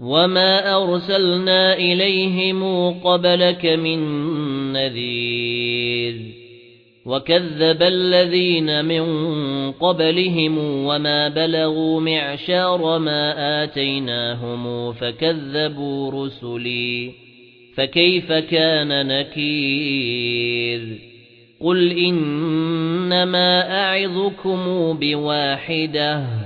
وَمَا أَرْسَلْنَا إِلَيْهِمْ قَبْلَكَ مِن نَّذِيرٍ وَكَذَّبَ الَّذِينَ مِن قَبْلِهِمْ وَمَا بَلَغُوا مِعْشَارَ مَا آتَيْنَاهُمْ فَكَذَّبُوا رُسُلِي فَكَيْفَ كَانَ نَكِيرِ قُلْ إِنَّمَا أَعِظُكُمْ بِوَاحِدَةٍ